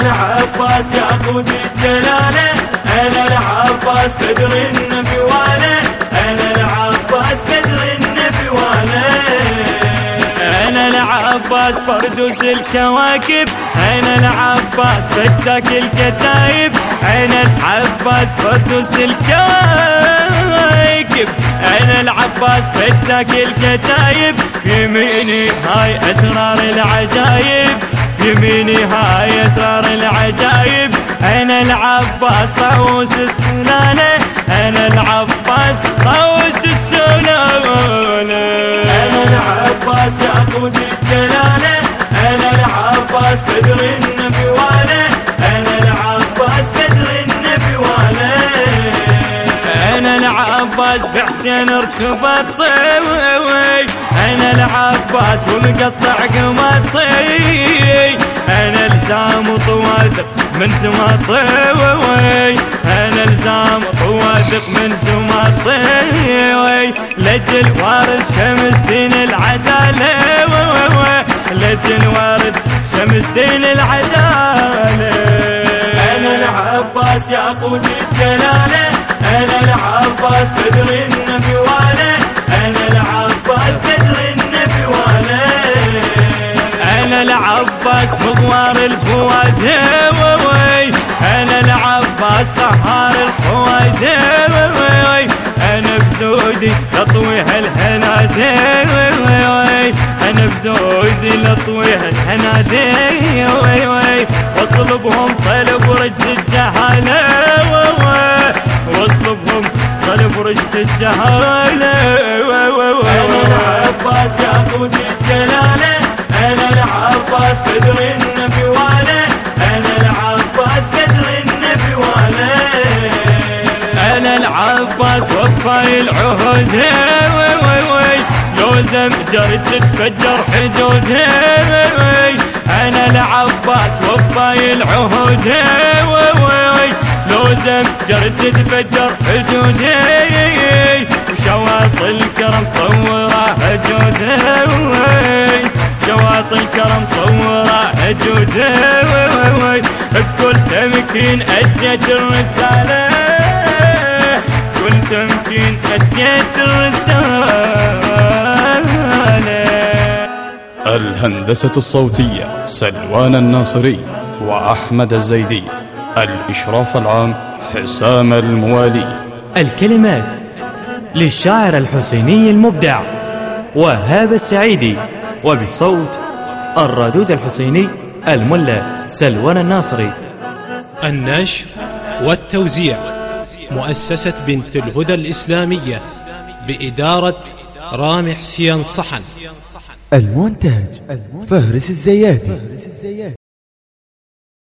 العباس ياقوت الجلاله أنا العباس بدر النفواله أنا العباس بدر النفواله أنا العباس فردوس الكواكب أنا العباس فتاك الكتايب أنا العباس فردوس الكواكب. أنا العباس فتاك الكتايب يميني هاي أسرار العجايب يميني هاي أسرار العجايب أنا العباس؟ طاووس السنانة أنا العباس؟ طاووس السنانة. أنا العباس ياقوت الجلاله أنا العباس بدر النبواله أنا العباس بدر النبواله أنا العباس بحسين ارتبط طوي أنا العباس ومقطع قمطي؟ أنا لسام طواثق من سما طوي أنا لسام طواثق من سما طوي لجل وارث شمس دين العدالة. لجل وارث شمس دين العدالة. أنا العباس ياقوت الجلالة. أنا العباس بدر العباس مغوار الفواد وي أنا العباس قهار الفواد وي أنا بزودي لطويها الهنادي وي أنا بزودي لطويها الهنادي وي وي واصلبهم صلب رجز الجهاله وي واصلبهم صلب رجز الجهاله العباس وفاي العهود وي وي وي لوزم جرد تتفجر حدوده أنا العباس وفاي العهود وي وي لوزم جرد تتفجر حدوده وشواط الكرم صورة جوده شواط الكرم صورة جوده بكل تمكين أديت الرسالة. كل تمكين اديت الرساله الهندسة الصوتية سلوان الناصري وأحمد الزيدي. الإشراف العام حسام الموالي. الكلمات للشاعر الحسيني المبدع وهاب السعيدي وبصوت الردود الحسيني الملا سلوان الناصري. النشر والتوزيع. مؤسسة بنت الهدى الإسلامية بإدارة رامي حسين صحن المونتاج فهرس الزيادي.